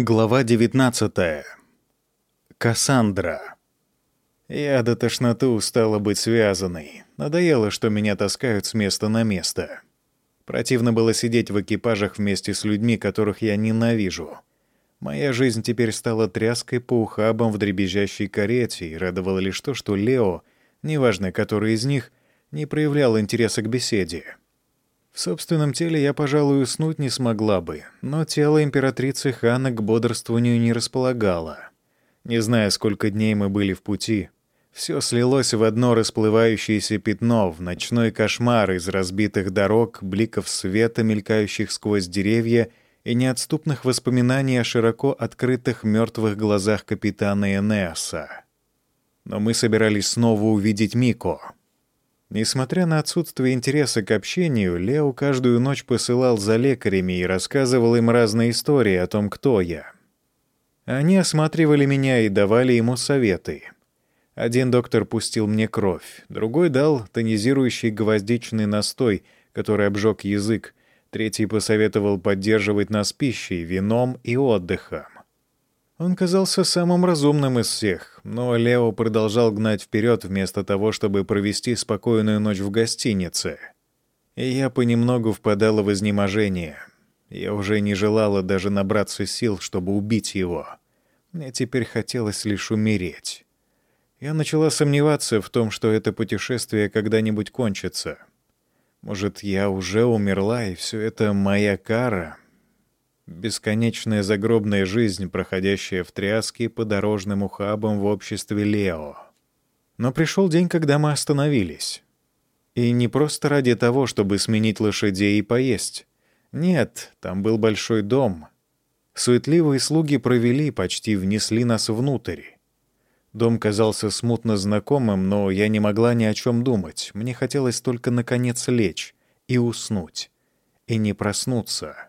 Глава 19. Кассандра. Я до тошноты устала быть связанной. Надоело, что меня таскают с места на место. Противно было сидеть в экипажах вместе с людьми, которых я ненавижу. Моя жизнь теперь стала тряской по ухабам в дребезжащей карете, и радовало лишь то, что Лео, неважно который из них, не проявлял интереса к беседе. В собственном теле я, пожалуй, уснуть не смогла бы, но тело императрицы Хана к бодрствованию не располагало. Не зная, сколько дней мы были в пути, все слилось в одно расплывающееся пятно, в ночной кошмар из разбитых дорог, бликов света, мелькающих сквозь деревья, и неотступных воспоминаний о широко открытых мертвых глазах капитана Энеаса. Но мы собирались снова увидеть Мико — Несмотря на отсутствие интереса к общению, Лео каждую ночь посылал за лекарями и рассказывал им разные истории о том, кто я. Они осматривали меня и давали ему советы. Один доктор пустил мне кровь, другой дал тонизирующий гвоздичный настой, который обжег язык, третий посоветовал поддерживать нас пищей, вином и отдыхом. Он казался самым разумным из всех, но Лео продолжал гнать вперед вместо того, чтобы провести спокойную ночь в гостинице. И я понемногу впадала в изнеможение. Я уже не желала даже набраться сил, чтобы убить его. Мне теперь хотелось лишь умереть. Я начала сомневаться в том, что это путешествие когда-нибудь кончится. Может, я уже умерла, и все это моя кара — Бесконечная загробная жизнь, проходящая в тряске по дорожным ухабам в обществе Лео. Но пришел день, когда мы остановились. И не просто ради того, чтобы сменить лошадей и поесть. Нет, там был большой дом. Суетливые слуги провели, почти внесли нас внутрь. Дом казался смутно знакомым, но я не могла ни о чем думать. Мне хотелось только, наконец, лечь и уснуть. И не проснуться.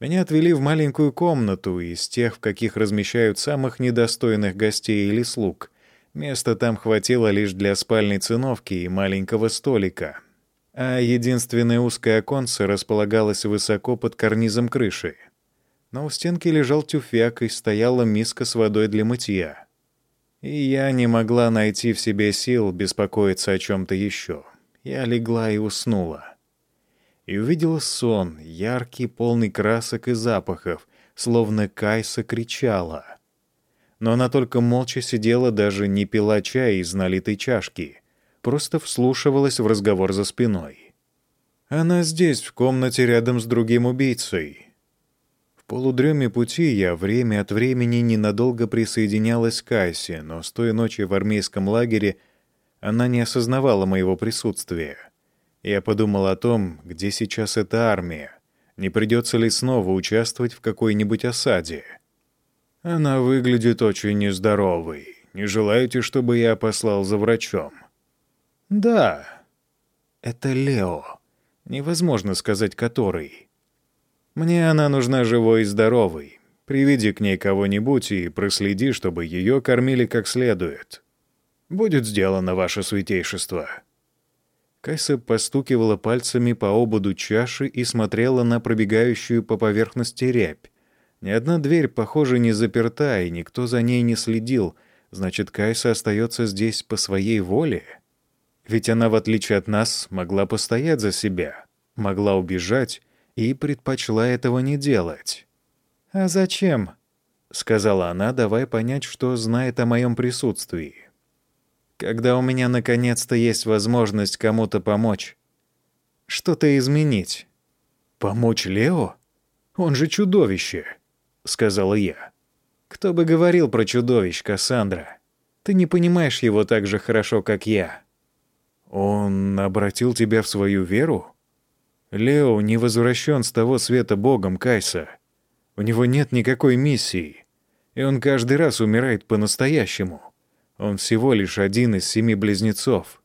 Меня отвели в маленькую комнату из тех, в каких размещают самых недостойных гостей или слуг. Места там хватило лишь для спальной циновки и маленького столика. А единственное узкое оконце располагалось высоко под карнизом крыши. Но у стенки лежал тюфяк и стояла миска с водой для мытья. И я не могла найти в себе сил беспокоиться о чем-то еще. Я легла и уснула и увидела сон, яркий, полный красок и запахов, словно Кайса кричала. Но она только молча сидела, даже не пила чай из налитой чашки, просто вслушивалась в разговор за спиной. «Она здесь, в комнате рядом с другим убийцей». В полудреме пути я время от времени ненадолго присоединялась к Кайсе, но с той ночи в армейском лагере она не осознавала моего присутствия. Я подумал о том, где сейчас эта армия. Не придется ли снова участвовать в какой-нибудь осаде? Она выглядит очень нездоровой. Не желаете, чтобы я послал за врачом? Да. Это Лео. Невозможно сказать, который. Мне она нужна живой и здоровой. Приведи к ней кого-нибудь и проследи, чтобы ее кормили как следует. Будет сделано, ваше святейшество. Кайса постукивала пальцами по ободу чаши и смотрела на пробегающую по поверхности рябь. Ни одна дверь, похоже, не заперта, и никто за ней не следил. Значит, Кайса остается здесь по своей воле? Ведь она, в отличие от нас, могла постоять за себя, могла убежать и предпочла этого не делать. «А зачем?» — сказала она, давая понять, что знает о моем присутствии когда у меня наконец-то есть возможность кому-то помочь. Что-то изменить. «Помочь Лео? Он же чудовище», — сказала я. «Кто бы говорил про чудовищ, Кассандра? Ты не понимаешь его так же хорошо, как я». «Он обратил тебя в свою веру?» «Лео не возвращен с того света Богом, Кайса. У него нет никакой миссии, и он каждый раз умирает по-настоящему». Он всего лишь один из семи близнецов.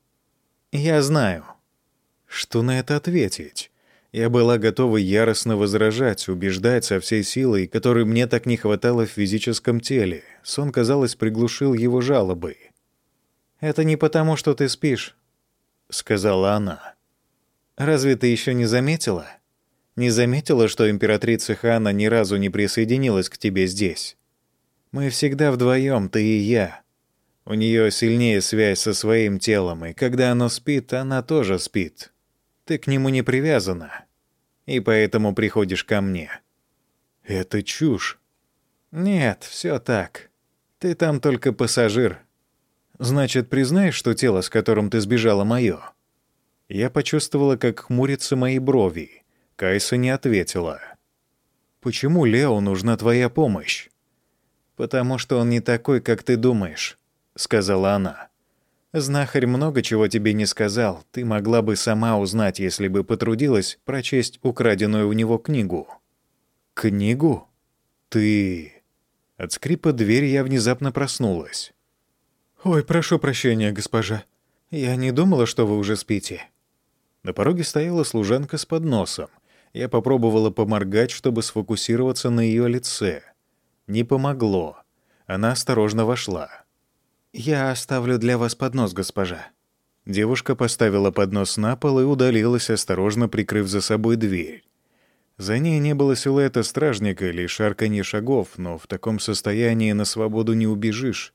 Я знаю. Что на это ответить? Я была готова яростно возражать, убеждать со всей силой, которой мне так не хватало в физическом теле. Сон, казалось, приглушил его жалобы. «Это не потому, что ты спишь», — сказала она. «Разве ты еще не заметила? Не заметила, что императрица Хана ни разу не присоединилась к тебе здесь? Мы всегда вдвоем, ты и я. У нее сильнее связь со своим телом, и когда оно спит, она тоже спит. Ты к нему не привязана, и поэтому приходишь ко мне. Это чушь. Нет, все так. Ты там только пассажир. Значит, признаешь, что тело, с которым ты сбежала, мое? Я почувствовала, как хмурятся мои брови. Кайса не ответила. «Почему Лео нужна твоя помощь?» «Потому что он не такой, как ты думаешь», — сказала она. «Знахарь много чего тебе не сказал. Ты могла бы сама узнать, если бы потрудилась прочесть украденную у него книгу». «Книгу? Ты...» От скрипа двери я внезапно проснулась. «Ой, прошу прощения, госпожа. Я не думала, что вы уже спите». На пороге стояла служанка с подносом. Я попробовала поморгать, чтобы сфокусироваться на ее лице. Не помогло. Она осторожно вошла. «Я оставлю для вас поднос, госпожа». Девушка поставила поднос на пол и удалилась, осторожно прикрыв за собой дверь. За ней не было силуэта стражника или шарканье шагов, но в таком состоянии на свободу не убежишь.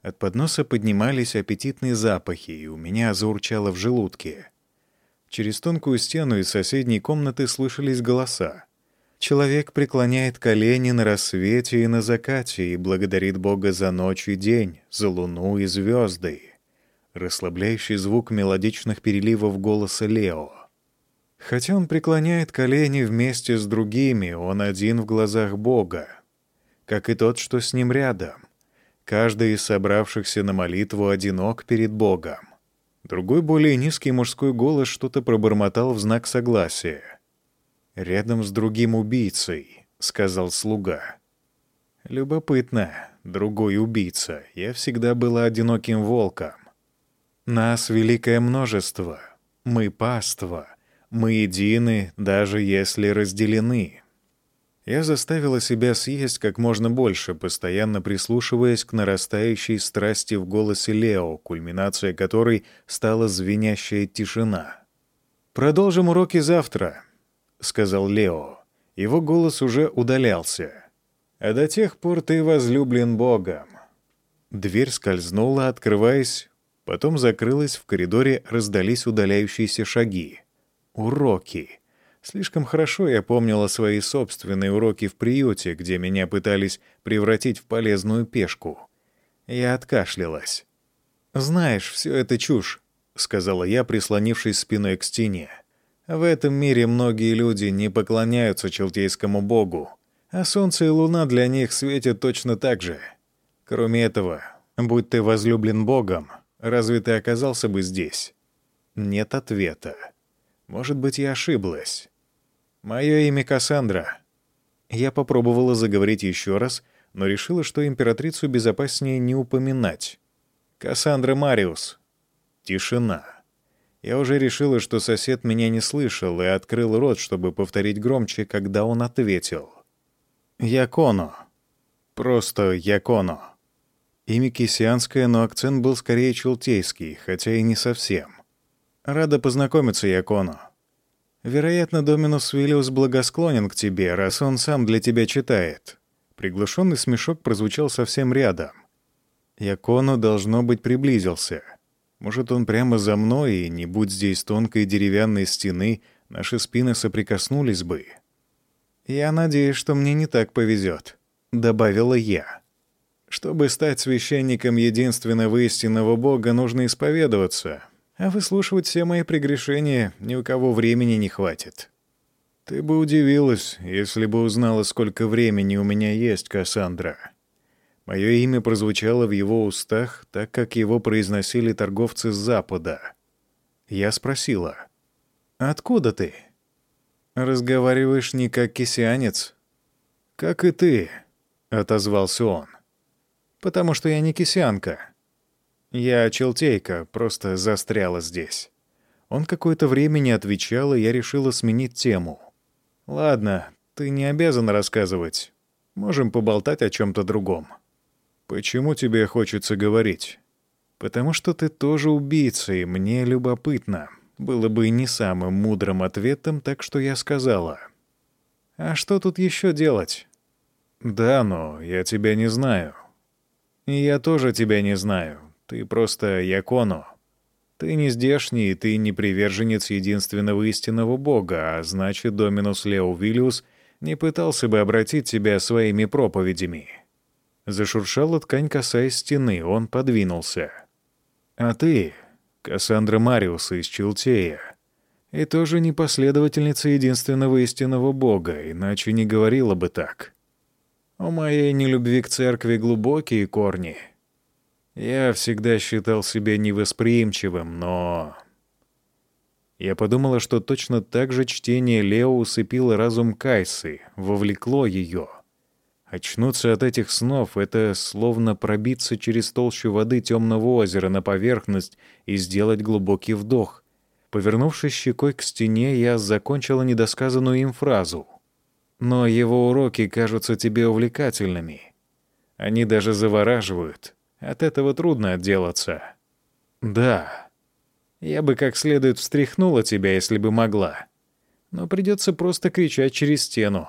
От подноса поднимались аппетитные запахи, и у меня заурчало в желудке. Через тонкую стену из соседней комнаты слышались голоса. Человек преклоняет колени на рассвете и на закате и благодарит Бога за ночь и день, за луну и звезды. Расслабляющий звук мелодичных переливов голоса Лео. Хотя он преклоняет колени вместе с другими, он один в глазах Бога, как и тот, что с ним рядом. Каждый из собравшихся на молитву одинок перед Богом. Другой, более низкий мужской голос что-то пробормотал в знак согласия. «Рядом с другим убийцей», — сказал слуга. «Любопытно. Другой убийца. Я всегда была одиноким волком. Нас великое множество. Мы паства. Мы едины, даже если разделены». Я заставила себя съесть как можно больше, постоянно прислушиваясь к нарастающей страсти в голосе Лео, кульминация которой стала звенящая тишина. «Продолжим уроки завтра», — сказал Лео. Его голос уже удалялся. «А до тех пор ты возлюблен Богом». Дверь скользнула, открываясь, потом закрылась, в коридоре раздались удаляющиеся шаги. «Уроки». Слишком хорошо я помнила свои собственные уроки в приюте, где меня пытались превратить в полезную пешку. Я откашлялась. «Знаешь, все это чушь», — сказала я, прислонившись спиной к стене. «В этом мире многие люди не поклоняются челтейскому богу, а солнце и луна для них светят точно так же. Кроме этого, будь ты возлюблен богом, разве ты оказался бы здесь?» Нет ответа. Может быть, я ошиблась. «Мое имя Кассандра». Я попробовала заговорить еще раз, но решила, что императрицу безопаснее не упоминать. «Кассандра Мариус». Тишина. Я уже решила, что сосед меня не слышал, и открыл рот, чтобы повторить громче, когда он ответил. «Яконо». Просто Яконо. Имя кисианское, но акцент был скорее челтейский, хотя и не совсем. «Рада познакомиться, Яконо. Вероятно, Доминус Виллиус благосклонен к тебе, раз он сам для тебя читает». Приглушенный смешок прозвучал совсем рядом. Яконо, должно быть, приблизился. Может, он прямо за мной, и не будь здесь тонкой деревянной стены, наши спины соприкоснулись бы. «Я надеюсь, что мне не так повезет», — добавила я. «Чтобы стать священником единственного истинного Бога, нужно исповедоваться, а выслушивать все мои прегрешения ни у кого времени не хватит. Ты бы удивилась, если бы узнала, сколько времени у меня есть, Кассандра. Мое имя прозвучало в его устах, так как его произносили торговцы с Запада. Я спросила, «Откуда ты?» «Разговариваешь не как кисянец». «Как и ты», — отозвался он. «Потому что я не кисянка». Я челтейка, просто застряла здесь. Он какое-то время не отвечал, и я решила сменить тему. «Ладно, ты не обязан рассказывать. Можем поболтать о чем-то другом». «Почему тебе хочется говорить?» «Потому что ты тоже убийца, и мне любопытно. Было бы не самым мудрым ответом, так что я сказала. А что тут еще делать? Да, но я тебя не знаю. И я тоже тебя не знаю. Ты просто Яконо. Ты не здешний, ты не приверженец единственного истинного бога, а значит, Доминус Лео Виллиус не пытался бы обратить тебя своими проповедями. Зашуршала ткань, касаясь стены, он подвинулся. А ты, Кассандра Мариуса из Челтея, и тоже не последовательница единственного истинного бога, иначе не говорила бы так. У моей нелюбви к церкви глубокие корни — я всегда считал себя невосприимчивым, но... Я подумала, что точно так же чтение Лео усыпило разум Кайсы, вовлекло ее. Очнуться от этих снов — это словно пробиться через толщу воды темного озера на поверхность и сделать глубокий вдох. Повернувшись щекой к стене, я закончила недосказанную им фразу. «Но его уроки кажутся тебе увлекательными. Они даже завораживают». От этого трудно отделаться. Да, я бы как следует встряхнула тебя, если бы могла. Но придется просто кричать через стену.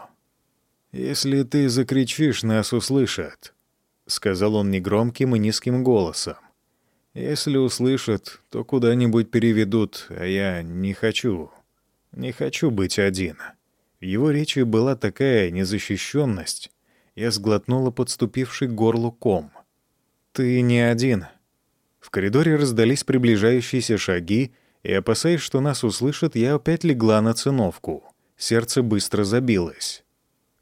«Если ты закричишь, нас услышат», — сказал он негромким и низким голосом. «Если услышат, то куда-нибудь переведут, а я не хочу. Не хочу быть один». В его речи была такая незащищенность. Я сглотнула подступивший к горлу ком. «Ты не один». В коридоре раздались приближающиеся шаги, и, опасаясь, что нас услышат, я опять легла на циновку. Сердце быстро забилось.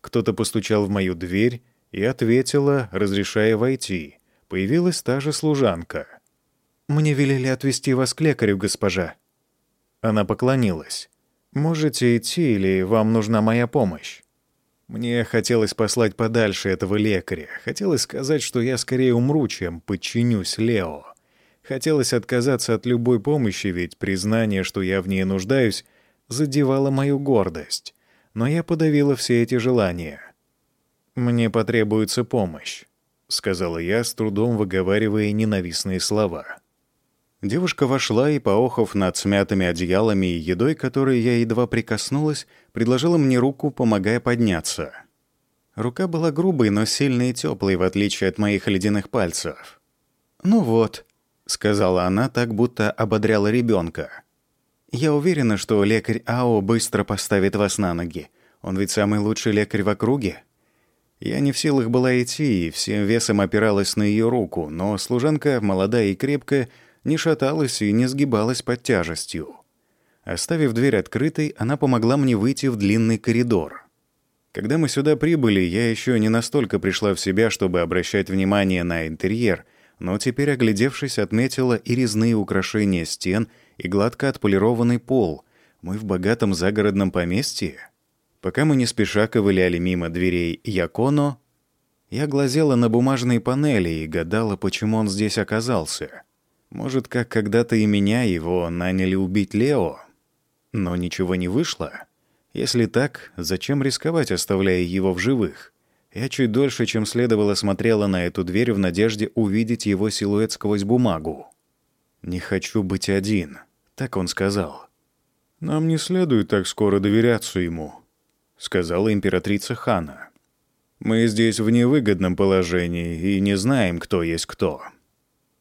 Кто-то постучал в мою дверь и ответила, разрешая войти. Появилась та же служанка. «Мне велели отвезти вас к лекарю, госпожа». Она поклонилась. «Можете идти или вам нужна моя помощь?» Мне хотелось послать подальше этого лекаря. Хотелось сказать, что я скорее умру, чем подчинюсь Лео. Хотелось отказаться от любой помощи, ведь признание, что я в ней нуждаюсь, задевало мою гордость. Но я подавила все эти желания. «Мне потребуется помощь», — сказала я, с трудом выговаривая ненавистные слова. Девушка вошла и, поохов над смятыми одеялами и едой, которой я едва прикоснулась, предложила мне руку, помогая подняться. Рука была грубой, но сильной и теплой, в отличие от моих ледяных пальцев. «Ну вот», — сказала она, так будто ободряла ребенка. «Я уверена, что лекарь Ао быстро поставит вас на ноги. Он ведь самый лучший лекарь в округе». Я не в силах была идти и всем весом опиралась на ее руку, но служанка, молодая и крепкая, не шаталась и не сгибалась под тяжестью. Оставив дверь открытой, она помогла мне выйти в длинный коридор. Когда мы сюда прибыли, я еще не настолько пришла в себя, чтобы обращать внимание на интерьер, но теперь, оглядевшись, отметила и резные украшения стен, и гладко отполированный пол. Мы в богатом загородном поместье. Пока мы не спеша ковыляли мимо дверей Яконо, я глазела на бумажные панели и гадала, почему он здесь оказался. Может, как когда-то и меня его наняли убить Лео? Но ничего не вышло. Если так, зачем рисковать, оставляя его в живых? Я чуть дольше, чем следовало, смотрела на эту дверь в надежде увидеть его силуэт сквозь бумагу. «Не хочу быть один», — так он сказал. «Нам не следует так скоро доверяться ему», — сказала императрица Хана. «Мы здесь в невыгодном положении и не знаем, кто есть кто».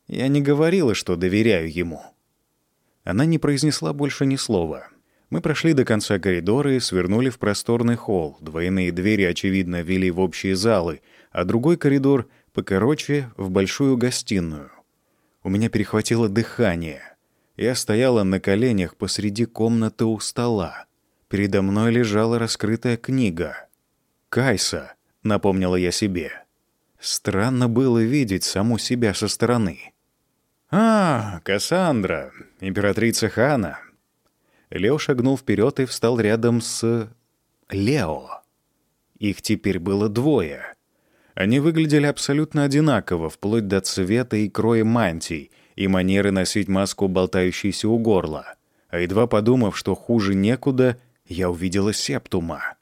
Я не говорила, что доверяю ему. Она не произнесла больше ни слова. Мы прошли до конца коридора и свернули в просторный холл. Двойные двери, очевидно, вели в общие залы, а другой коридор, покороче, в большую гостиную. У меня перехватило дыхание. Я стояла на коленях посреди комнаты у стола. Передо мной лежала раскрытая книга. «Кайса», — напомнила я себе. Странно было видеть саму себя со стороны. «А, Кассандра, императрица Хана». Лео шагнул вперед и встал рядом с... Лео. Их теперь было двое. Они выглядели абсолютно одинаково, вплоть до цвета и кроя мантий и манеры носить маску, болтающуюся у горла. А едва подумав, что хуже некуда, я увидела септума.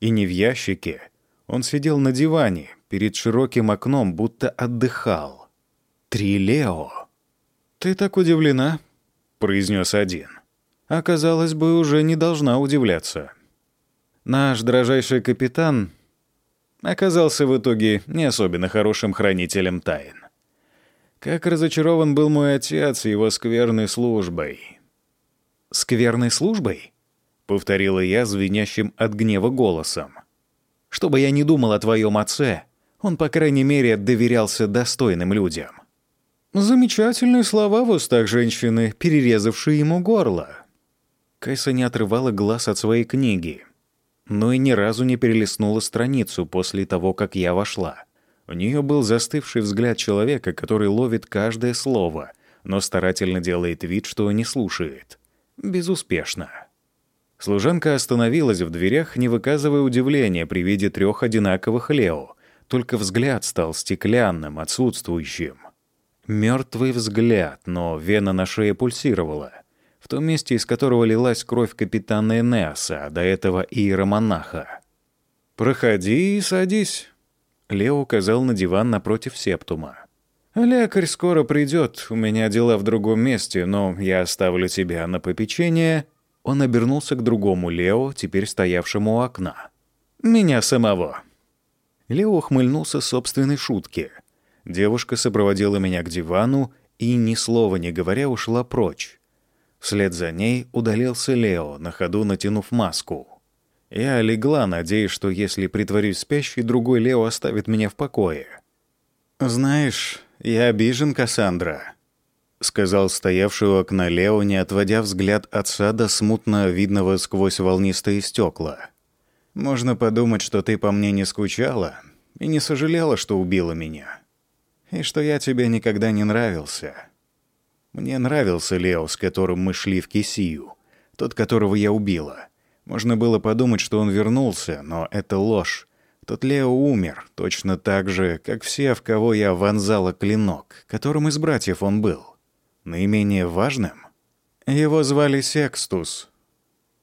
И не в ящике. Он сидел на диване, перед широким окном, будто отдыхал. Три Лео. «Ты так удивлена», — произнес один. «А казалось бы, уже не должна удивляться». Наш дрожайший капитан оказался в итоге не особенно хорошим хранителем тайн. Как разочарован был мой отец его скверной службой. «Скверной службой?» — повторила я звенящим от гнева голосом. «Что бы я ни думал о твоем отце, он, по крайней мере, доверялся достойным людям». Замечательные слова в устах женщины, перерезавшей ему горло. Кайса не отрывала глаз от своей книги, но и ни разу не перелистнула страницу после того, как я вошла. У нее был застывший взгляд человека, который ловит каждое слово, но старательно делает вид, что не слушает. Безуспешно. Служанка остановилась в дверях, не выказывая удивления при виде трех одинаковых Лео, только взгляд стал стеклянным, отсутствующим. Мертвый взгляд, но вена на шее пульсировала. В том месте, из которого лилась кровь капитана Энеаса, а до этого иеромонаха. «Проходи и садись», — Лео указал на диван напротив септума. «Лекарь скоро придет, у меня дела в другом месте, но я оставлю тебя на попечение». Он обернулся к другому Лео, теперь стоявшему у окна. «Меня самого». Лео ухмыльнулся собственной шутке — Девушка сопроводила меня к дивану и, ни слова не говоря, ушла прочь. Вслед за ней удалился Лео, на ходу натянув маску. Я легла, надеясь, что если притворюсь спящей, другой Лео оставит меня в покое. «Знаешь, я обижен, Кассандра», — сказал стоявший у окна Лео, не отводя взгляд от сада, смутно видного сквозь волнистые стекла. «Можно подумать, что ты по мне не скучала и не сожалела, что убила меня и что я тебе никогда не нравился. Мне нравился Лео, с которым мы шли в Кисию, тот, которого я убила. Можно было подумать, что он вернулся, но это ложь. Тот Лео умер, точно так же, как все, в кого я вонзала клинок, которым из братьев он был. Наименее важным? Его звали Секстус.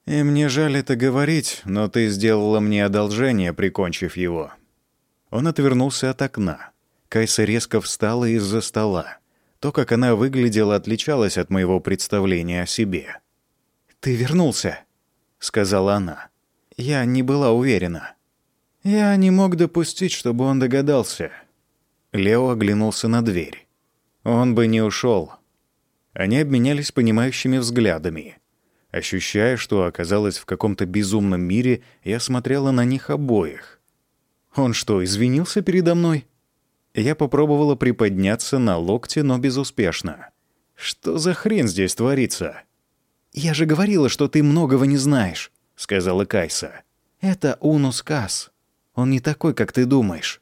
И мне жаль это говорить, но ты сделала мне одолжение, прикончив его. Он отвернулся от окна. Кайса резко встала из-за стола. То, как она выглядела, отличалось от моего представления о себе. «Ты вернулся», — сказала она. Я не была уверена. Я не мог допустить, чтобы он догадался. Лео оглянулся на дверь. Он бы не ушел. Они обменялись понимающими взглядами. Ощущая, что оказалась в каком-то безумном мире, я смотрела на них обоих. Он что, извинился передо мной? Я попробовала приподняться на локте, но безуспешно. «Что за хрень здесь творится?» «Я же говорила, что ты многого не знаешь», — сказала Кайса. «Это Унус Кас. Он не такой, как ты думаешь».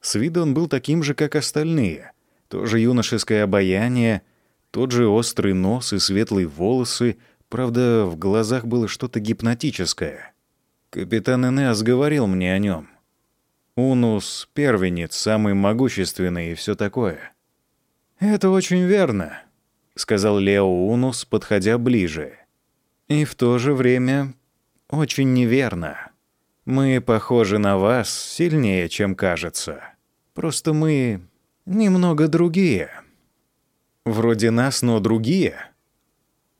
С виду он был таким же, как остальные. Тоже юношеское обаяние, тот же острый нос и светлые волосы, правда, в глазах было что-то гипнотическое. Капитан Энеас говорил мне о нем. Унус — первенец, самый могущественный и все такое. «Это очень верно», — сказал Лео Унус, подходя ближе. «И в то же время очень неверно. Мы похожи на вас сильнее, чем кажется. Просто мы немного другие. Вроде нас, но другие.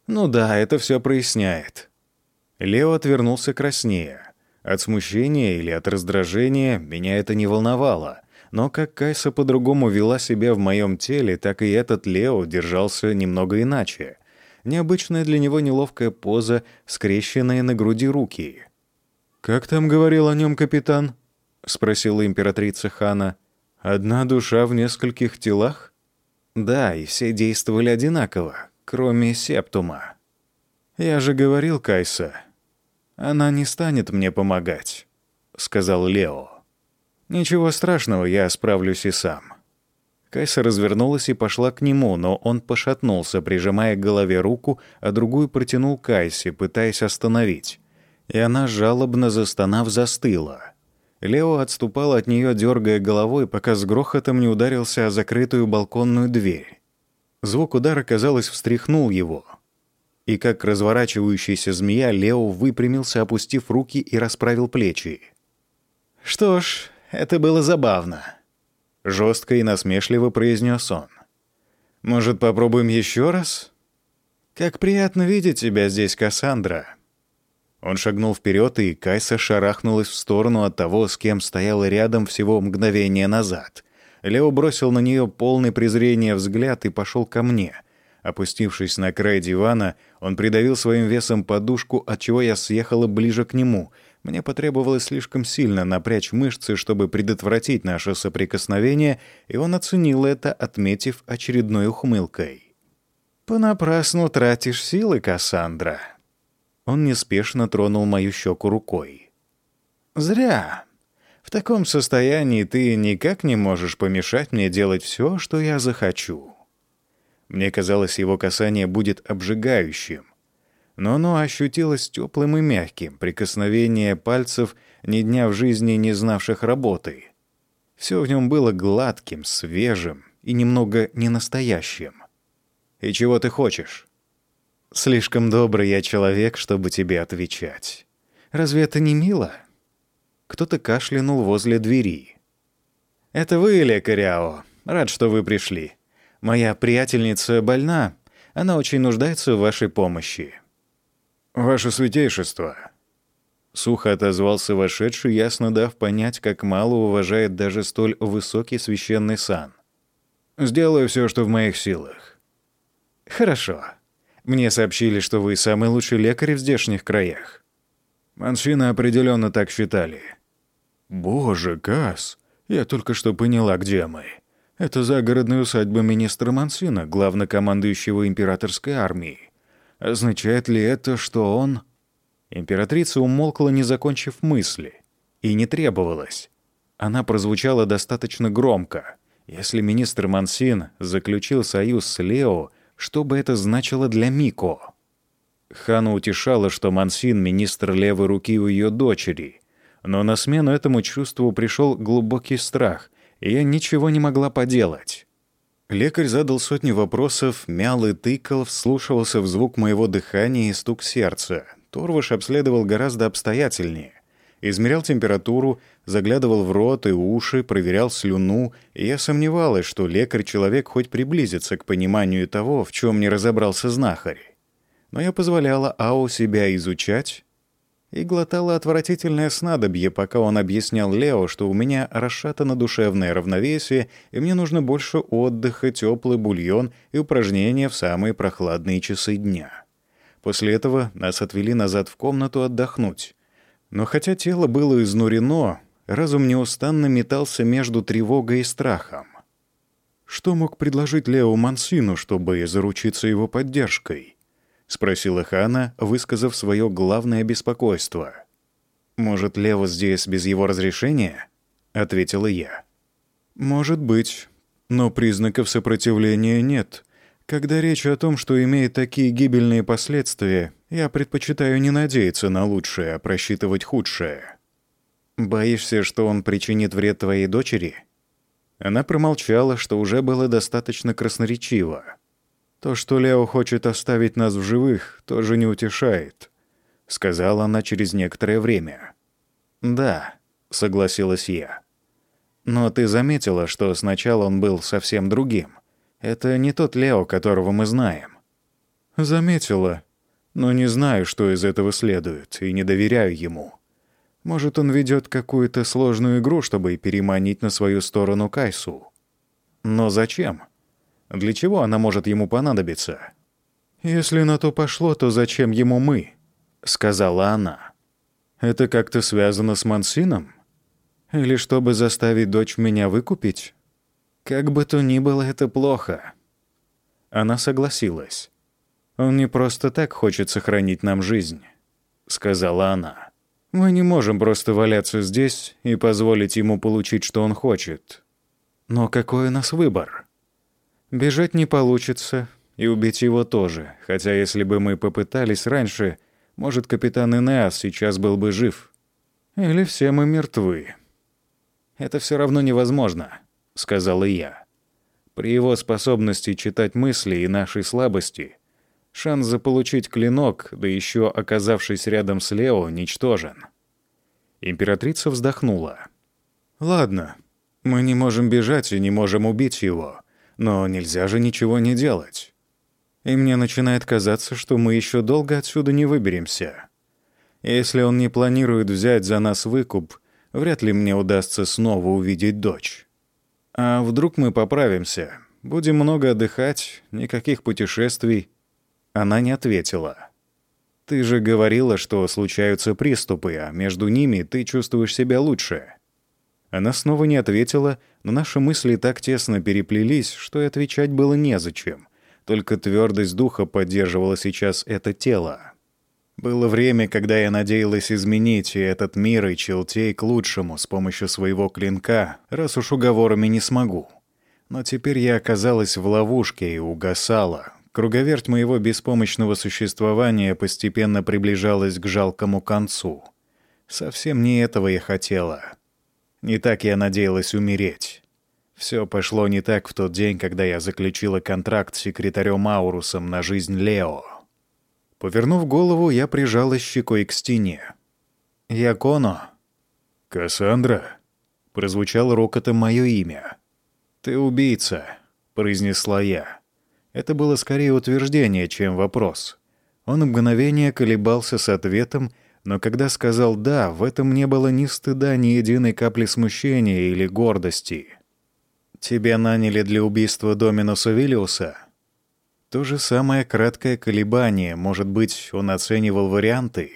Ну да, это все проясняет». Лео отвернулся краснее. От смущения или от раздражения меня это не волновало. Но как Кайса по-другому вела себя в моем теле, так и этот Лео держался немного иначе. Необычная для него неловкая поза, скрещенные на груди руки. «Как там говорил о нем капитан?» — спросила императрица Хана. «Одна душа в нескольких телах?» «Да, и все действовали одинаково, кроме Септума». «Я же говорил, Кайса, «Она не станет мне помогать», — сказал Лео. «Ничего страшного, я справлюсь и сам». Кайса развернулась и пошла к нему, но он пошатнулся, прижимая к голове руку, а другую протянул Кайсе, пытаясь остановить. И она, жалобно застонав, застыла. Лео отступал от нее, дергая головой, пока с грохотом не ударился о закрытую балконную дверь. Звук удара, казалось, встряхнул его — и как разворачивающаяся змея Лео выпрямился, опустив руки и расправил плечи. «Что ж, это было забавно», — жестко и насмешливо произнес он. «Может, попробуем еще раз?» «Как приятно видеть тебя здесь, Кассандра». Он шагнул вперед, и Кайса шарахнулась в сторону от того, с кем стояла рядом всего мгновение назад. Лео бросил на нее полный презрения взгляд и пошел ко мне. Опустившись на край дивана, он придавил своим весом подушку, отчего я съехала ближе к нему. Мне потребовалось слишком сильно напрячь мышцы, чтобы предотвратить наше соприкосновение, и он оценил это, отметив очередной ухмылкой. «Понапрасну тратишь силы, Кассандра». Он неспешно тронул мою щеку рукой. «Зря. В таком состоянии ты никак не можешь помешать мне делать все, что я захочу». Мне казалось, его касание будет обжигающим. Но оно ощутилось теплым и мягким, прикосновение пальцев ни дня в жизни не знавших работы. Все в нем было гладким, свежим и немного ненастоящим. «И чего ты хочешь?» «Слишком добрый я человек, чтобы тебе отвечать. Разве это не мило?» Кто-то кашлянул возле двери. «Это вы, лекаряо. Рад, что вы пришли. Моя приятельница больна. Она очень нуждается в вашей помощи». «Ваше святейшество», — сухо отозвался вошедший, ясно дав понять, как мало уважает даже столь высокий священный сан. «Сделаю все, что в моих силах». «Хорошо. Мне сообщили, что вы самый лучший лекарь в здешних краях». Мансфины определенно так считали. «Боже, Кас, я только что поняла, где мы». Это загородная усадьба министра Мансина, главнокомандующего императорской армии. Означает ли это, что он... Императрица умолкла, не закончив мысли. И не требовалось. Она прозвучала достаточно громко. Если министр Мансин заключил союз с Лео, что бы это значило для Мико? Хану утешало, что Мансин — министр левой руки у ее дочери. Но на смену этому чувству пришел глубокий страх, и я ничего не могла поделать. Лекарь задал сотни вопросов, мял и тыкал, вслушивался в звук моего дыхания и стук сердца. Торваш обследовал гораздо обстоятельнее. Измерял температуру, заглядывал в рот и уши, проверял слюну, и я сомневалась, что лекарь-человек хоть приблизится к пониманию того, в чем не разобрался знахарь. Но я позволяла Ау себя изучать, и глотала отвратительное снадобье, пока он объяснял Лео, что у меня расшатано душевное равновесие, и мне нужно больше отдыха, теплый бульон и упражнения в самые прохладные часы дня. После этого нас отвели назад в комнату отдохнуть. Но хотя тело было изнурено, разум неустанно метался между тревогой и страхом. Что мог предложить Лео Мансину, чтобы заручиться его поддержкой? — спросила Хана, высказав свое главное беспокойство. «Может, Лево здесь без его разрешения?» — ответила я. «Может быть, но признаков сопротивления нет. Когда речь о том, что имеет такие гибельные последствия, я предпочитаю не надеяться на лучшее, а просчитывать худшее». «Боишься, что он причинит вред твоей дочери?» Она промолчала, что уже было достаточно красноречиво. То, что Лео хочет оставить нас в живых, тоже не утешает», — сказала она через некоторое время. «Да», — согласилась я. «Но ты заметила, что сначала он был совсем другим. Это не тот Лео, которого мы знаем». «Заметила, но не знаю, что из этого следует, и не доверяю ему. Может, он ведет какую-то сложную игру, чтобы переманить на свою сторону Кайсу. Но зачем?» Для чего она может ему понадобиться? «Если на то пошло, то зачем ему мы?» — сказала она. «Это как-то связано с Мансином? Или чтобы заставить дочь меня выкупить? Как бы то ни было, это плохо». Она согласилась. «Он не просто так хочет сохранить нам жизнь», — сказала она. «Мы не можем просто валяться здесь и позволить ему получить, что он хочет. Но какой у нас выбор?» Бежать не получится, и убить его тоже, хотя если бы мы попытались раньше, может, капитан Инеас сейчас был бы жив. Или все мы мертвы. «Это все равно невозможно», — сказала я. «При его способности читать мысли и нашей слабости шанс заполучить клинок, да еще оказавшись рядом с Лео, ничтожен». Императрица вздохнула. «Ладно, мы не можем бежать и не можем убить его. Но нельзя же ничего не делать. И мне начинает казаться, что мы еще долго отсюда не выберемся. Если он не планирует взять за нас выкуп, вряд ли мне удастся снова увидеть дочь. А вдруг мы поправимся? Будем много отдыхать, никаких путешествий. Она не ответила. Ты же говорила, что случаются приступы, а между ними ты чувствуешь себя лучше. Она снова не ответила, но наши мысли так тесно переплелись, что и отвечать было незачем. Только твердость духа поддерживала сейчас это тело. Было время, когда я надеялась изменить и этот мир, и Челтей к лучшему с помощью своего клинка, раз уж уговорами не смогу. Но теперь я оказалась в ловушке и угасала, Круговерть моего беспомощного существования постепенно приближалась к жалкому концу. Совсем не этого я хотела. Не так я надеялась умереть. Все пошло не так в тот день, когда я заключила контракт с секретарем Аурусом на жизнь Лео. Повернув голову, я прижалась щекой к стене. «Я Коно». «Кассандра?» — прозвучало рокотом мое имя. «Ты убийца», — произнесла я. Это было скорее утверждение, чем вопрос. Он мгновение колебался с ответом, но когда сказал «да», в этом не было ни стыда, ни единой капли смущения или гордости. «Тебя наняли для убийства Доминуса Виллиуса?» То же самое краткое колебание, может быть, он оценивал варианты?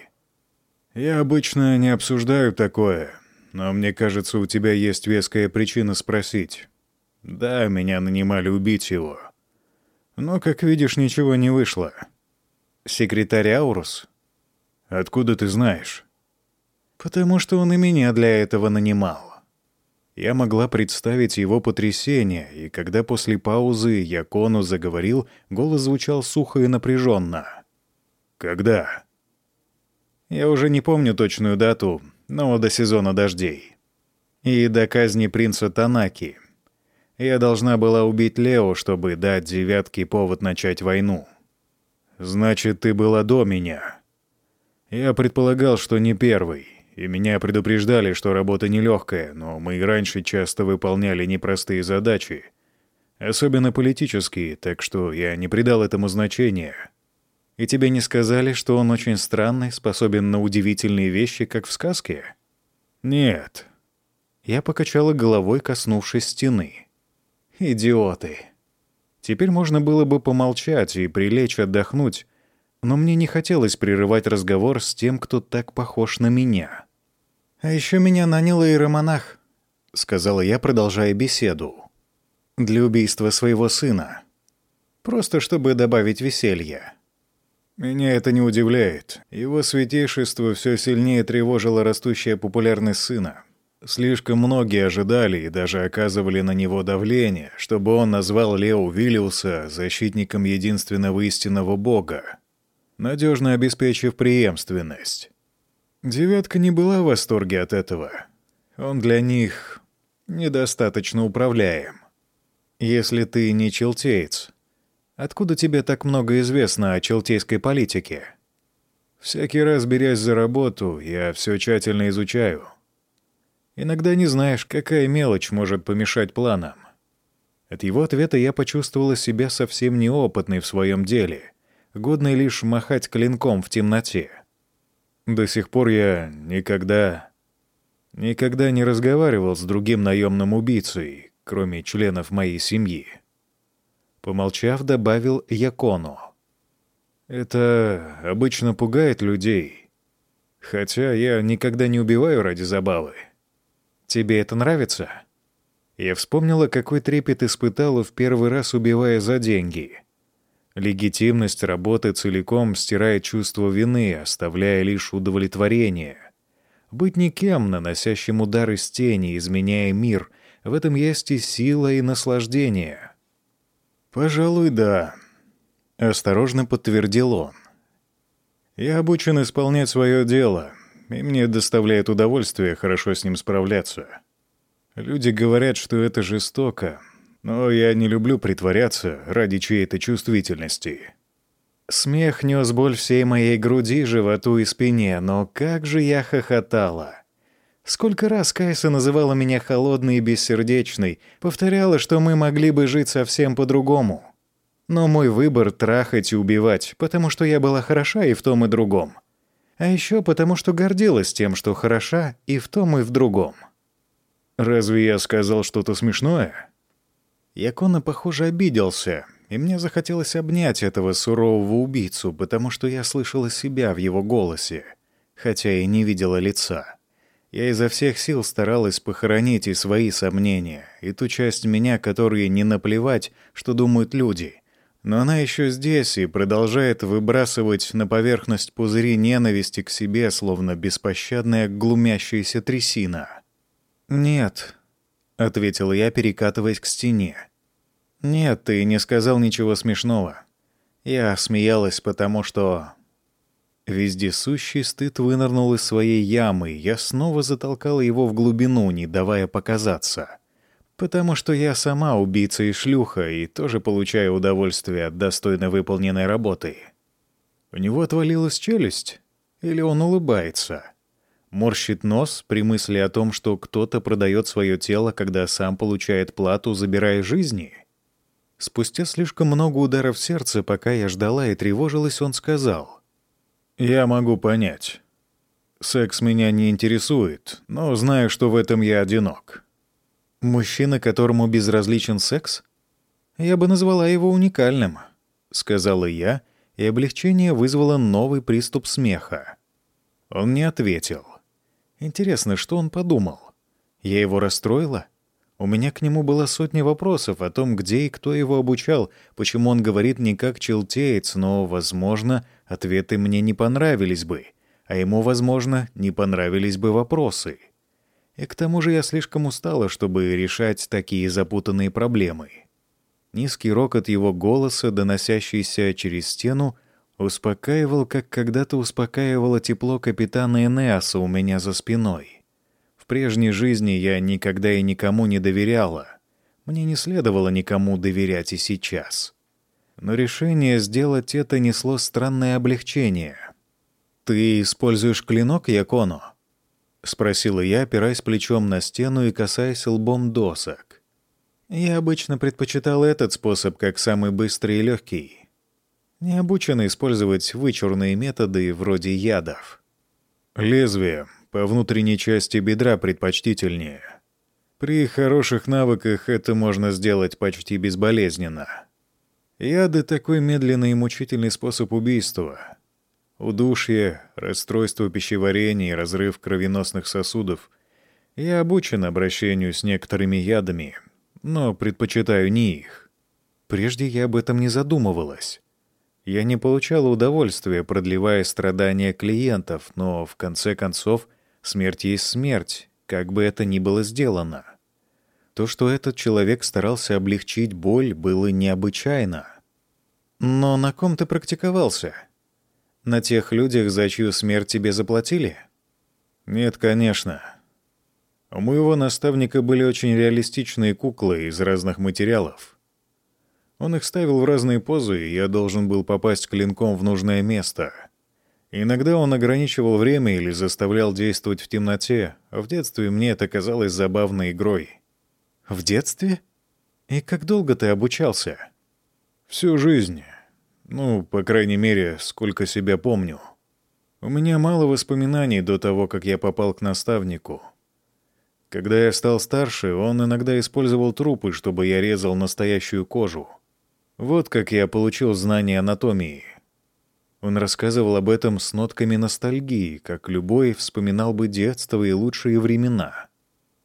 «Я обычно не обсуждаю такое, но мне кажется, у тебя есть веская причина спросить. Да, меня нанимали убить его». Но, как видишь, ничего не вышло. Секретарь Аурус? Откуда ты знаешь? Потому что он и меня для этого нанимал. Я могла представить его потрясение, и когда после паузы Якону заговорил, голос звучал сухо и напряженно. «Когда?» Я уже не помню точную дату, но до сезона дождей. И до казни принца Танаки — я должна была убить Лео, чтобы дать девятке повод начать войну. Значит, ты была до меня. Я предполагал, что не первый, и меня предупреждали, что работа нелегкая, но мы и раньше часто выполняли непростые задачи, особенно политические, так что я не придал этому значения. И тебе не сказали, что он очень странный, способен на удивительные вещи, как в сказке? Нет. Я покачала головой, коснувшись стены. Идиоты. Теперь можно было бы помолчать и прилечь отдохнуть, но мне не хотелось прерывать разговор с тем, кто так похож на меня. «А еще меня нанял иеромонах», — сказала я, продолжая беседу. «Для убийства своего сына. Просто чтобы добавить веселья». Меня это не удивляет. Его святейшество все сильнее тревожило растущая популярность сына. Слишком многие ожидали и даже оказывали на него давление, чтобы он назвал Лео Виллиуса защитником единственного истинного бога, надежно обеспечив преемственность. Девятка не была в восторге от этого. Он для них недостаточно управляем. Если ты не челтеец, откуда тебе так много известно о челтейской политике? Всякий раз, берясь за работу, я все тщательно изучаю — Иногда не знаешь, какая мелочь может помешать планам. От его ответа я почувствовала себя совсем неопытной в своем деле, годной лишь махать клинком в темноте. До сих пор я никогда... никогда не разговаривал с другим наемным убийцей, кроме членов моей семьи. Помолчав, добавил Якону. Это обычно пугает людей. Хотя я никогда не убиваю ради забавы. Тебе это нравится?» Я вспомнила, какой трепет испытала в первый раз, убивая за деньги. Легитимность работы целиком стирает чувство вины, оставляя лишь удовлетворение. Быть никем, наносящим удар из тени, изменяя мир, в этом есть и сила, и наслаждение. «Пожалуй, да», — осторожно подтвердил он. «Я обучен исполнять свое дело, и мне доставляет удовольствие хорошо с ним справляться. Люди говорят, что это жестоко, но я не люблю притворяться ради чьей-то чувствительности. Смех нес боль всей моей груди, животу и спине, но как же я хохотала. Сколько раз Кайса называла меня холодной и бессердечной, повторяла, что мы могли бы жить совсем по-другому. Но мой выбор — трахать и убивать, потому что я была хороша и в том, и другом. А еще потому, что гордилась тем, что хороша и в том, и в другом. «Разве я сказал что-то смешное?» Якона, похоже, обиделся, и мне захотелось обнять этого сурового убийцу, потому что я слышала себя в его голосе, хотя и не видела лица. Я изо всех сил старалась похоронить и свои сомнения, и ту часть меня, которой не наплевать, что думают люди. Но она еще здесь и продолжает выбрасывать на поверхность пузыри ненависти к себе, словно беспощадная глумящаяся трясина. «Нет», — ответила я, перекатываясь к стене. «Нет, ты не сказал ничего смешного. Я смеялась, потому что Вездесущий стыд вынырнул из своей ямы, я снова затолкал его в глубину, не давая показаться. Потому что я сама убийца и шлюха, и тоже получаю удовольствие от достойно выполненной работы. У него отвалилась челюсть? Или он улыбается? Морщит нос при мысли о том, что кто-то продает свое тело, когда сам получает плату, забирая жизни? Спустя слишком много ударов сердца, пока я ждала и тревожилась, он сказал — я могу понять. Секс меня не интересует, но знаю, что в этом я одинок. Мужчина, которому безразличен секс? Я бы назвала его уникальным, сказала я, и облегчение вызвало новый приступ смеха. Он не ответил. Интересно, что он подумал? Я его расстроила? У меня к нему было сотня вопросов о том, где и кто его обучал, почему он говорит не как челтеец, но, возможно, ответы мне не понравились бы, а ему, возможно, не понравились бы вопросы. И к тому же я слишком устала, чтобы решать такие запутанные проблемы. Низкий рокот его голоса, доносящийся через стену, успокаивал, как когда-то успокаивало тепло капитана Энеаса у меня за спиной. В прежней жизни я никогда и никому не доверяла. Мне не следовало никому доверять и сейчас но решение сделать это несло странное облегчение. «Ты используешь клинок, Яконо?» — спросила я, опираясь плечом на стену и касаясь лбом досок. Я обычно предпочитал этот способ как самый быстрый и легкий. Не обучен использовать вычурные методы вроде ядов. Лезвие по внутренней части бедра предпочтительнее. При хороших навыках это можно сделать почти безболезненно. Яды — такой медленный и мучительный способ убийства. Удушье, расстройство пищеварения и разрыв кровеносных сосудов. Я обучен обращению с некоторыми ядами, но предпочитаю не их. Прежде я об этом не задумывалась. Я не получала удовольствия, продлевая страдания клиентов, но, в конце концов, смерть есть смерть, как бы это ни было сделано. То, что этот человек старался облегчить боль, было необычайно. Но на ком ты практиковался? На тех людях, за чью смерть тебе заплатили? Нет, конечно. У моего наставника были очень реалистичные куклы из разных материалов. Он их ставил в разные позы, и я должен был попасть клинком в нужное место. Иногда он ограничивал время или заставлял действовать в темноте, а в детстве мне это казалось забавной игрой. В детстве? И как долго ты обучался? Всю жизнь. Ну, по крайней мере, сколько себя помню. У меня мало воспоминаний до того, как я попал к наставнику. Когда я стал старше, он иногда использовал трупы, чтобы я резал настоящую кожу. Вот как я получил знания анатомии. Он рассказывал об этом с нотками ностальгии, как любой вспоминал бы детство и лучшие времена.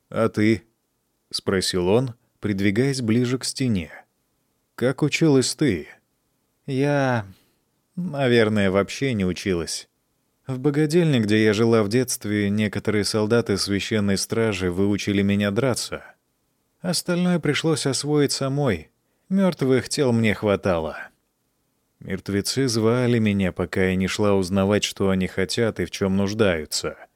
«А ты?» — спросил он, придвигаясь ближе к стене. «Как училась ты?» «Я, наверное, вообще не училась. В богадельне, где я жила в детстве, некоторые солдаты священной стражи выучили меня драться. Остальное пришлось освоить самой. Мертвых тел мне хватало». Мертвецы звали меня, пока я не шла узнавать, что они хотят и в чем нуждаются —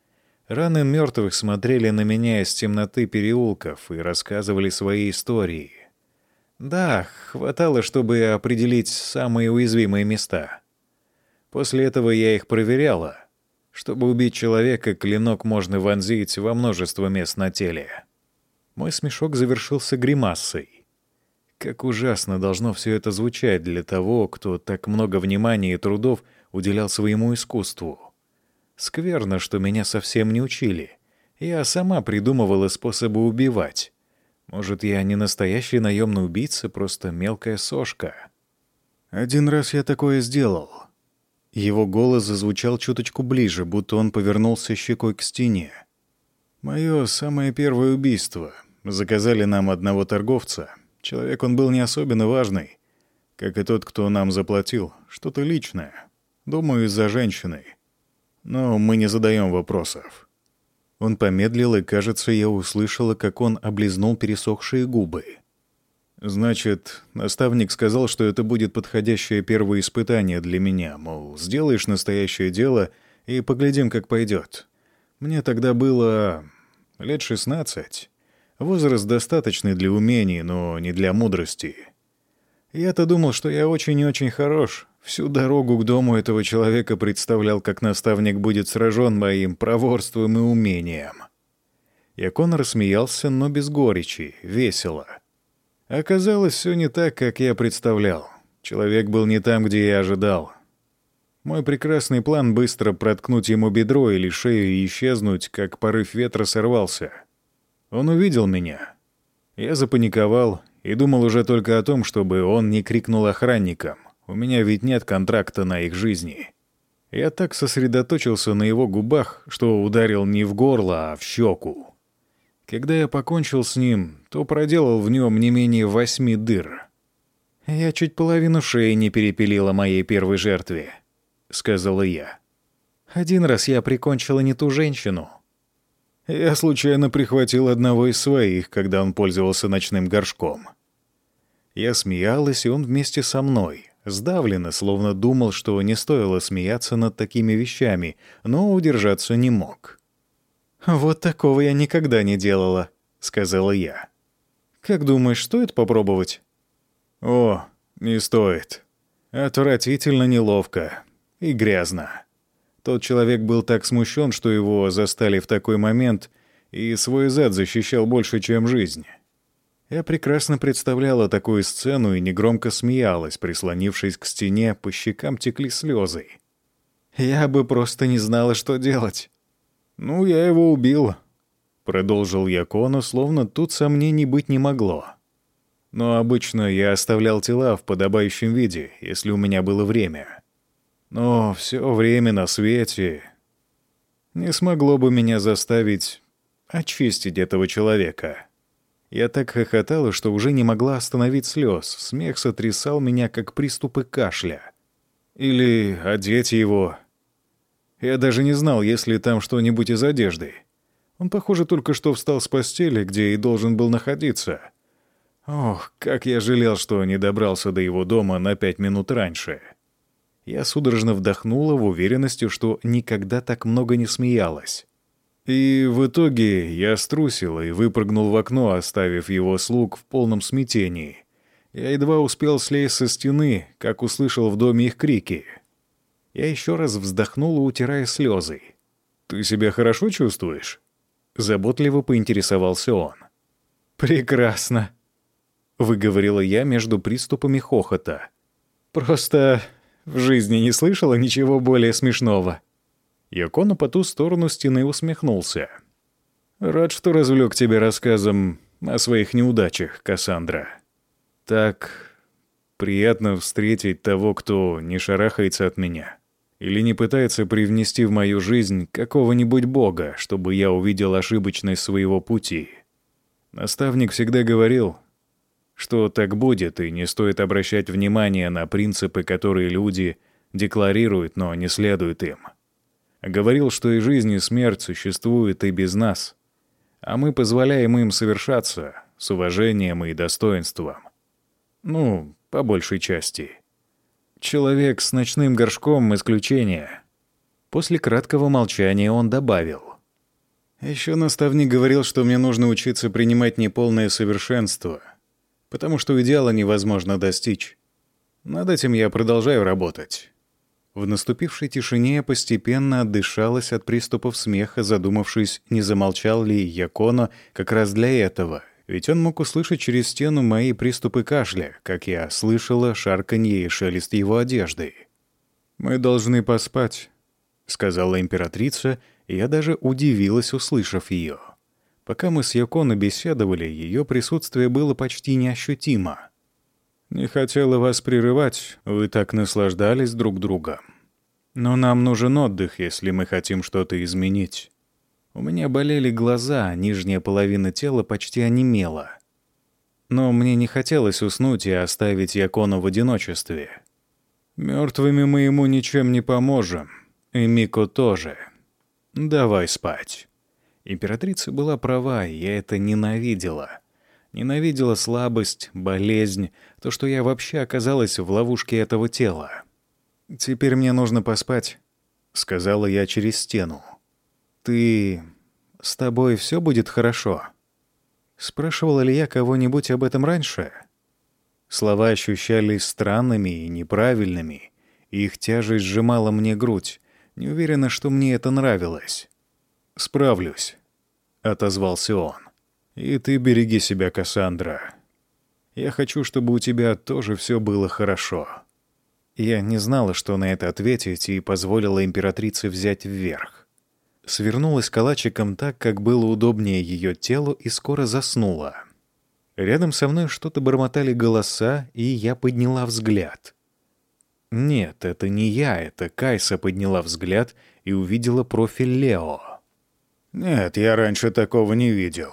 Раны мертвых смотрели на меня из темноты переулков и рассказывали свои истории. Да, хватало, чтобы определить самые уязвимые места. После этого я их проверяла. Чтобы убить человека, клинок можно вонзить во множество мест на теле. Мой смешок завершился гримасой. Как ужасно должно все это звучать для того, кто так много внимания и трудов уделял своему искусству. Скверно, что меня совсем не учили. Я сама придумывала способы убивать. Может, я не настоящий наемный убийца, просто мелкая сошка. Один раз я такое сделал. Его голос зазвучал чуточку ближе, будто он повернулся щекой к стене. Мое самое первое убийство. Заказали нам одного торговца. Человек он был не особенно важный, как и тот, кто нам заплатил. Что-то личное. Думаю, из-за женщины. Но мы не задаем вопросов. Он помедлил, и, кажется, я услышала, как он облизнул пересохшие губы. «Значит, наставник сказал, что это будет подходящее первое испытание для меня, мол, сделаешь настоящее дело и поглядим, как пойдет. Мне тогда было лет шестнадцать. Возраст достаточный для умений, но не для мудрости. Я-то думал, что я очень и очень хорош, Всю дорогу к дому этого человека представлял, как наставник будет сражен моим проворством и умением. Якон рассмеялся, но без горечи, весело. Оказалось, все не так, как я представлял. Человек был не там, где я ожидал. Мой прекрасный план быстро проткнуть ему бедро или шею и исчезнуть, как порыв ветра сорвался. Он увидел меня. Я запаниковал и думал уже только о том, чтобы он не крикнул охранникам. У меня ведь нет контракта на их жизни. Я так сосредоточился на его губах, что ударил не в горло, а в щеку. Когда я покончил с ним, то проделал в нем не менее восьми дыр. «Я чуть половину шеи не перепилила моей первой жертве», — сказала я. «Один раз я прикончила не ту женщину». Я случайно прихватил одного из своих, когда он пользовался ночным горшком. Я смеялась, и он вместе со мной сдавленно, словно думал, что не стоило смеяться над такими вещами, но удержаться не мог. «Вот такого я никогда не делала», — сказала я. «Как думаешь, стоит попробовать?» «О, не стоит. Отвратительно неловко. И грязно». Тот человек был так смущен, что его застали в такой момент, и свой зад защищал больше, чем жизнь. Я прекрасно представляла такую сцену и негромко смеялась, прислонившись к стене, по щекам текли слезы. Я бы просто не знала, что делать. «Ну, я его убил», — продолжил я Кону, словно тут сомнений быть не могло. Но обычно я оставлял тела в подобающем виде, если у меня было время. Но все время на свете не смогло бы меня заставить очистить этого человека. Я так хохотала, что уже не могла остановить слез. Смех сотрясал меня, как приступы кашля. Или одеть его. Я даже не знал, есть ли там что-нибудь из одежды. Он, похоже, только что встал с постели, где и должен был находиться. Ох, как я жалел, что не добрался до его дома на пять минут раньше. Я судорожно вдохнула в уверенности, что никогда так много не смеялась. И в итоге я струсил и выпрыгнул в окно, оставив его слуг в полном смятении. Я едва успел слезть со стены, как услышал в доме их крики. Я еще раз вздохнул, утирая слезы. «Ты себя хорошо чувствуешь?» Заботливо поинтересовался он. «Прекрасно», — выговорила я между приступами хохота. «Просто в жизни не слышала ничего более смешного». Якону по ту сторону стены усмехнулся. «Рад, что развлек тебя рассказом о своих неудачах, Кассандра. Так приятно встретить того, кто не шарахается от меня или не пытается привнести в мою жизнь какого-нибудь бога, чтобы я увидел ошибочность своего пути. Наставник всегда говорил, что так будет, и не стоит обращать внимание на принципы, которые люди декларируют, но не следуют им. Говорил, что и жизнь, и смерть существуют и без нас. А мы позволяем им совершаться с уважением и достоинством. Ну, по большей части. Человек с ночным горшком — исключение. После краткого молчания он добавил. Еще наставник говорил, что мне нужно учиться принимать неполное совершенство, потому что идеала невозможно достичь. Над этим я продолжаю работать. В наступившей тишине постепенно отдышалась от приступов смеха, задумавшись, не замолчал ли Яконо как раз для этого. Ведь он мог услышать через стену мои приступы кашля, как я слышала шарканье и шелест его одежды. «Мы должны поспать», — сказала императрица, и я даже удивилась, услышав ее. Пока мы с Яконо беседовали, ее присутствие было почти неощутимо. «Не хотела вас прерывать, вы так наслаждались друг другом. Но нам нужен отдых, если мы хотим что-то изменить». У меня болели глаза, нижняя половина тела почти онемела. Но мне не хотелось уснуть и оставить Якону в одиночестве. Мертвыми мы ему ничем не поможем. И Мико тоже. Давай спать. Императрица была права, и я это ненавидела. Ненавидела слабость, болезнь, то, что я вообще оказалась в ловушке этого тела. «Теперь мне нужно поспать», — сказала я через стену. «Ты... с тобой все будет хорошо?» Спрашивала ли я кого-нибудь об этом раньше? Слова ощущались странными и неправильными, их тяжесть сжимала мне грудь. Не уверена, что мне это нравилось. «Справлюсь», — отозвался он. «И ты береги себя, Кассандра. Я хочу, чтобы у тебя тоже все было хорошо». Я не знала, что на это ответить, и позволила императрице взять вверх свернулась калачиком так, как было удобнее ее телу, и скоро заснула. Рядом со мной что-то бормотали голоса, и я подняла взгляд. Нет, это не я, это Кайса подняла взгляд и увидела профиль Лео. «Нет, я раньше такого не видел.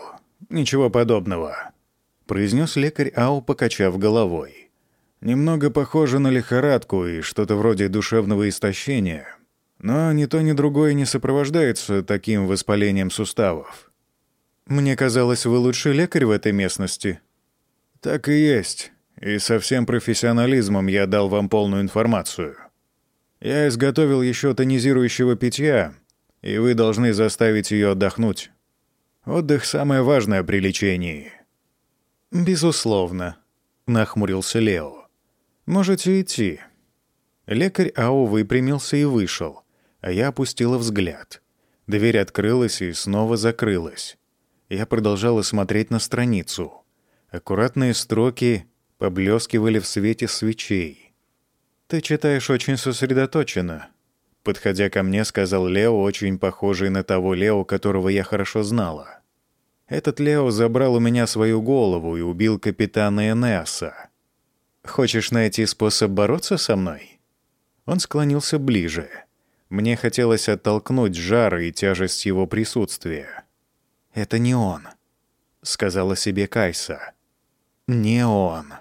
Ничего подобного», — произнес лекарь Ау, покачав головой. «Немного похоже на лихорадку и что-то вроде душевного истощения. Но ни то, ни другое не сопровождается таким воспалением суставов. Мне казалось, вы лучший лекарь в этой местности. Так и есть. И со всем профессионализмом я дал вам полную информацию. Я изготовил еще тонизирующего питья, и вы должны заставить ее отдохнуть. Отдых — самое важное при лечении. «Безусловно», — нахмурился Лео. «Можете идти». Лекарь Ао выпрямился и вышел а я опустила взгляд. Дверь открылась и снова закрылась. Я продолжала смотреть на страницу. Аккуратные строки поблескивали в свете свечей. «Ты читаешь очень сосредоточенно», — подходя ко мне, сказал Лео, очень похожий на того Лео, которого я хорошо знала. «Этот Лео забрал у меня свою голову и убил капитана Энеаса. Хочешь найти способ бороться со мной?» Он склонился ближе. Мне хотелось оттолкнуть жар и тяжесть его присутствия. «Это не он», — сказала себе Кайса. «Не он».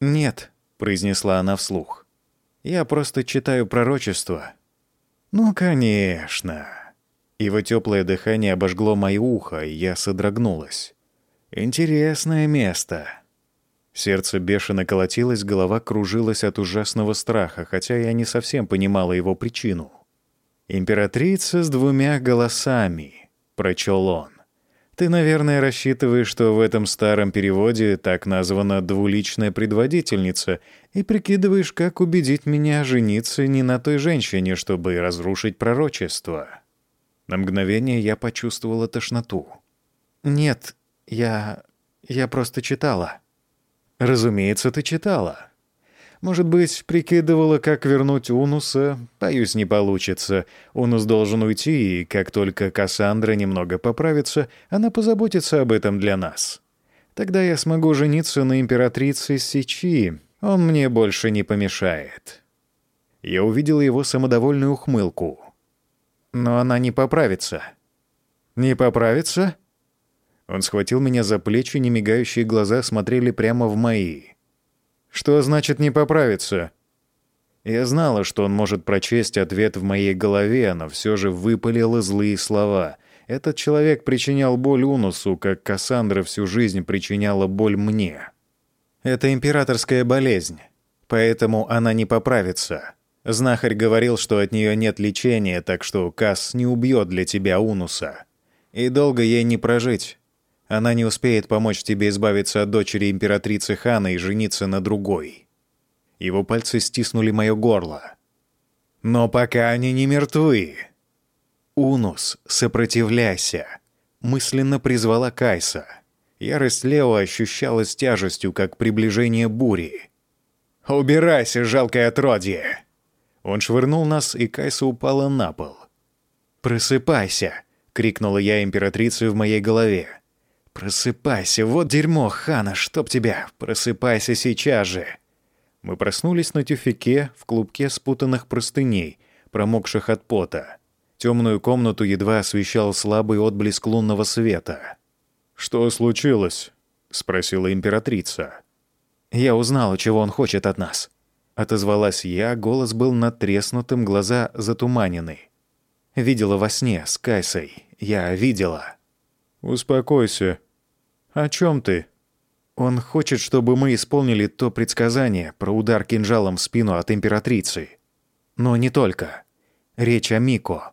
«Нет», — произнесла она вслух. «Я просто читаю пророчество». «Ну, конечно». Его теплое дыхание обожгло мое ухо, и я содрогнулась. «Интересное место». Сердце бешено колотилось, голова кружилась от ужасного страха, хотя я не совсем понимала его причину. «Императрица с двумя голосами», — прочел он. «Ты, наверное, рассчитываешь, что в этом старом переводе так названа двуличная предводительница, и прикидываешь, как убедить меня жениться не на той женщине, чтобы разрушить пророчество». На мгновение я почувствовала тошноту. «Нет, я... я просто читала». «Разумеется, ты читала. Может быть, прикидывала, как вернуть Унуса? Боюсь, не получится. Унус должен уйти, и как только Кассандра немного поправится, она позаботится об этом для нас. Тогда я смогу жениться на императрице Сичи. Он мне больше не помешает». Я увидела его самодовольную ухмылку. «Но она не поправится». «Не поправится?» Он схватил меня за плечи, немигающие глаза смотрели прямо в мои. Что значит не поправиться? Я знала, что он может прочесть ответ в моей голове, но все же выпалила злые слова. Этот человек причинял боль Унусу, как Кассандра всю жизнь причиняла боль мне. Это императорская болезнь, поэтому она не поправится. Знахарь говорил, что от нее нет лечения, так что Касс не убьет для тебя Унуса. И долго ей не прожить. Она не успеет помочь тебе избавиться от дочери императрицы Хана и жениться на другой. Его пальцы стиснули мое горло. Но пока они не мертвы. Унус, сопротивляйся. Мысленно призвала Кайса. Ярость Лео ощущалась тяжестью, как приближение бури. «Убирайся, жалкое отродье!» Он швырнул нас, и Кайса упала на пол. «Просыпайся!» — крикнула я императрице в моей голове. «Просыпайся! Вот дерьмо, Хана, чтоб тебя! Просыпайся сейчас же!» Мы проснулись на тюфике в клубке спутанных простыней, промокших от пота. Темную комнату едва освещал слабый отблеск лунного света. «Что случилось?» — спросила императрица. «Я узнала, чего он хочет от нас». Отозвалась я, голос был натреснутым, глаза затуманены. Видела во сне с Кайсой. Я видела. «Успокойся. О чем ты?» Он хочет, чтобы мы исполнили то предсказание про удар кинжалом в спину от императрицы. Но не только. Речь о Мико.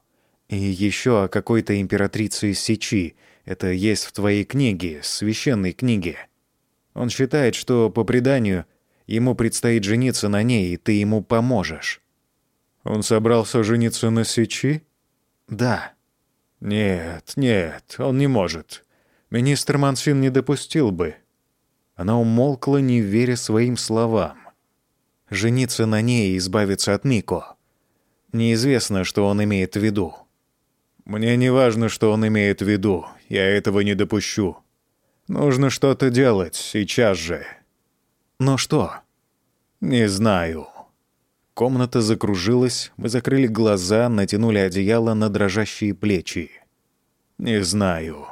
И еще о какой-то императрице Сечи. Это есть в твоей книге, священной книге. Он считает, что, по преданию, ему предстоит жениться на ней, и ты ему поможешь. Он собрался жениться на Сечи? Да. Нет, нет, он не может. Министр Мансин не допустил бы. Она умолкла, не веря своим словам. Жениться на ней и избавиться от Мико. Неизвестно, что он имеет в виду. Мне не важно, что он имеет в виду. Я этого не допущу. Нужно что-то делать сейчас же. Но что? Не знаю. Комната закружилась, мы закрыли глаза, натянули одеяло на дрожащие плечи. Не знаю.